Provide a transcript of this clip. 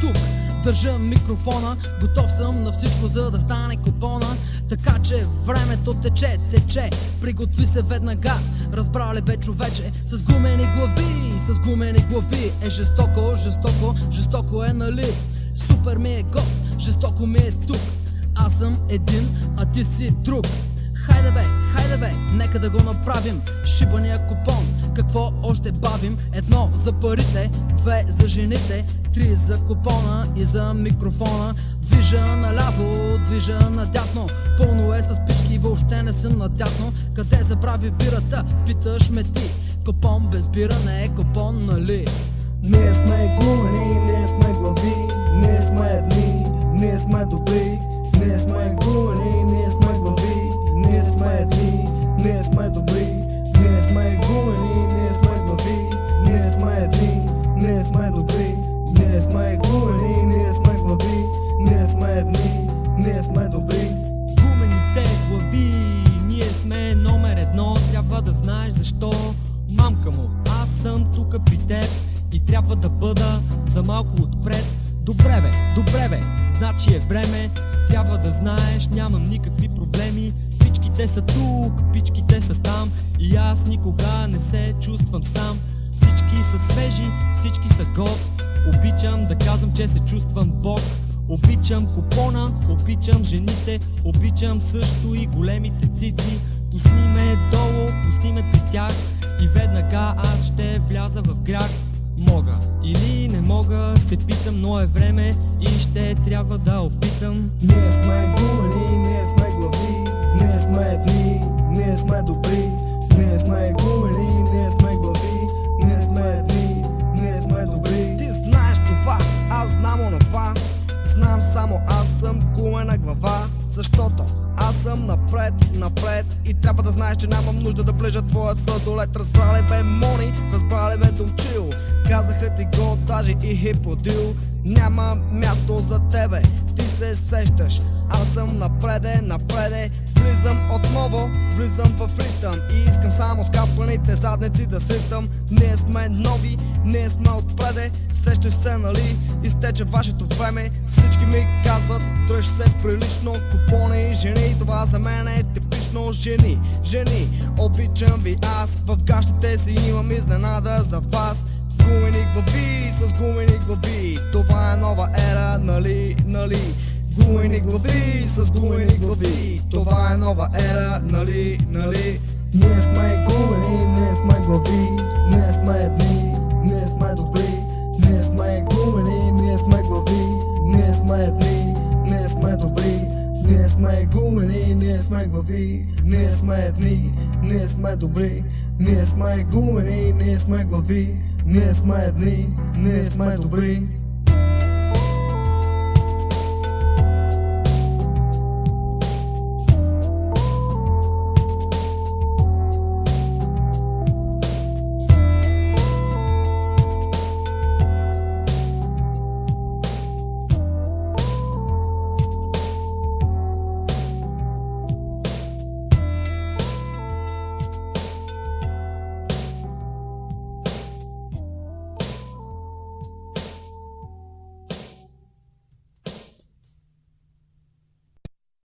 тук, държа микрофона Готов съм на всичко, за да стане купона. Така че времето тече, тече. Приготви се веднага, разбра ли бе човече С гумени глави, с гумени глави. Е жестоко, жестоко, жестоко е нали? Супер ми е год, жестоко ми е тук. Аз съм един, а ти си друг. Хайде бе, хайде бе, нека да го направим. Шибания купон, какво още бавим? Едно за парите, две за жените Три за купона и за микрофона. Движа наляво, движа надясно. Пълно е с пички, въобще не съм надясно. Къде забрави бирата, питаш ме ти. Купон без бира не е купон, нали? Ние сме гумени, ние сме глави, ние сме дни, ние сме добри, добри. Гумените глави, ние сме номер едно, трябва да знаеш защо. Мамка му, аз съм тук при теб и трябва да бъда за малко отпред. Добре бе, добре бе, значи е време, трябва да знаеш, нямам никакви проблеми. Пичките са тук, пичките са там и аз никога не се чувствам сам. Всички са свежи, всички са год. Обичам да казвам, че се чувствам Бог. Обичам купона, обичам жените, обичам също и големите цици. Пусни ме долу, пусни ме при тях и веднага аз ще вляза в грях. Мога или не мога, се питам, но е време и ще трябва да опитам. Ние сме гумени, ние сме глави, ние сме дни, ние сме добри, ние сме гумени, съм гумена глава, защото аз съм напред, напред и трябва да знаеш, че нямам нужда да ближа твоят сладолет. Разбрали бе Мони, разбрали бе Домчил, казаха ти го даже и хиподил. Няма място за тебе, ти се сещаш, аз съм напреде, напреде, Влизам отново, влизам в ритъм. И искам само с капаните задници да сритам. Ние сме нови, ние сме отпреде Сещаш се нали, изтече вашето време. Всички ми казват, дръж се прилично. Купони и жени, това за мен е типично. Жени, жени, обичам ви аз. В гащите си имам изненада за вас. Гумени глави с гумени глави. Това е нова ера, нали, нали Гумени глави с гумени глави. Това е нова ера, нали, нали? Ние сме гумени, ние сме глави. Ние сме дни, ние сме добри. Ние сме гумени, ние сме глави. Ние сме дни, ние сме добри. Ние сме гумени, ние сме глави. Ние сме дни, ние сме добри. Ние сме гумени, ние сме глави. Ние сме дни, ние сме добри